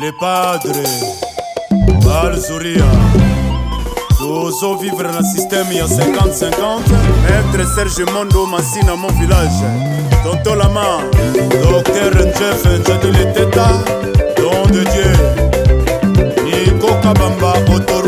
le padre balzuria tozovivre na systeme ya 50-50 maître serge mondo masi na mon village tontolama docteur jeff jadile teta don de dieu niko kabamba otoro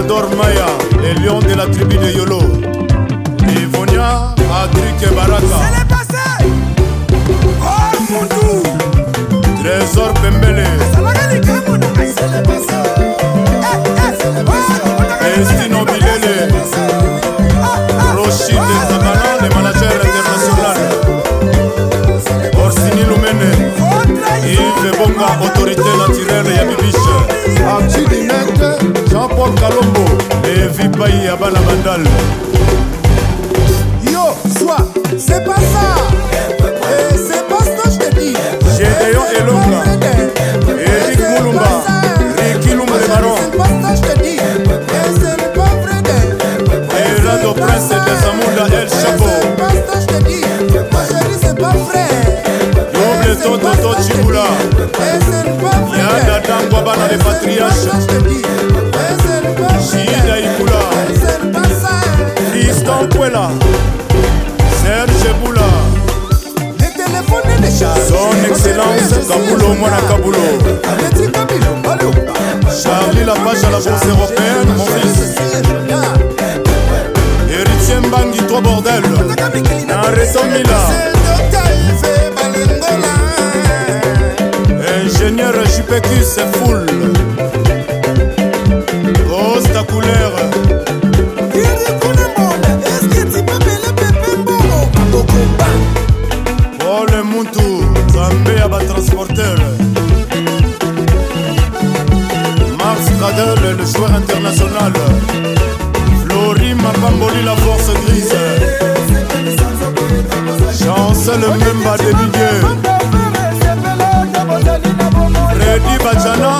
Amador Maya, les lions de la tribu de Yolo. Et Ivonia, Adrik et Baraka. Oh, Trésor Pembele. Eh, eh. ah, Estino Bilele. Ah, ah. Rochide Zabana, le manager international. Orsini Lumene. Yves Bonga Oto. kalombo levi pai ya bana bandal yo swa c'est pas tourner la page à la bourse européenne, mon fils. Héritier Mbangi, toi bordel. Arrêtons Mila. Ingénieur JPQ, c'est full. le joueur international. Laurie m'a bamboli la force grise. Chancel Memba de Miguel. Freddy Bajana.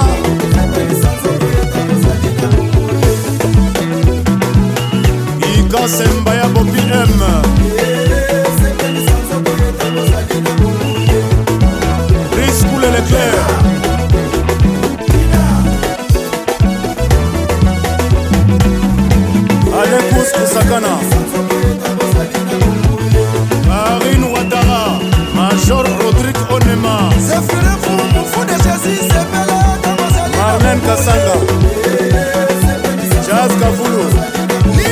Ika Sembaya Bopi M.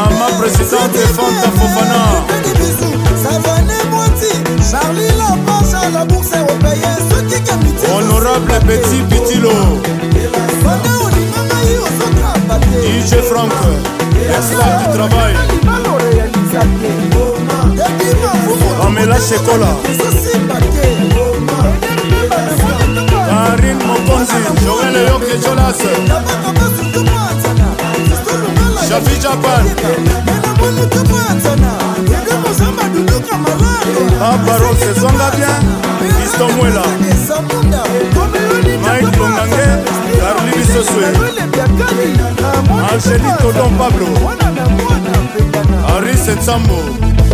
mama présidente fanta fofana savane bwati charli lapache à la bourse européenne sokika honorable petit bitilo sonde olinganga ye osoka bate dj frank estar du travail pamela chekola banka aparon sezonga bien isto mwela mike bongange karli bisoswe angeli todon pablo aris ensambo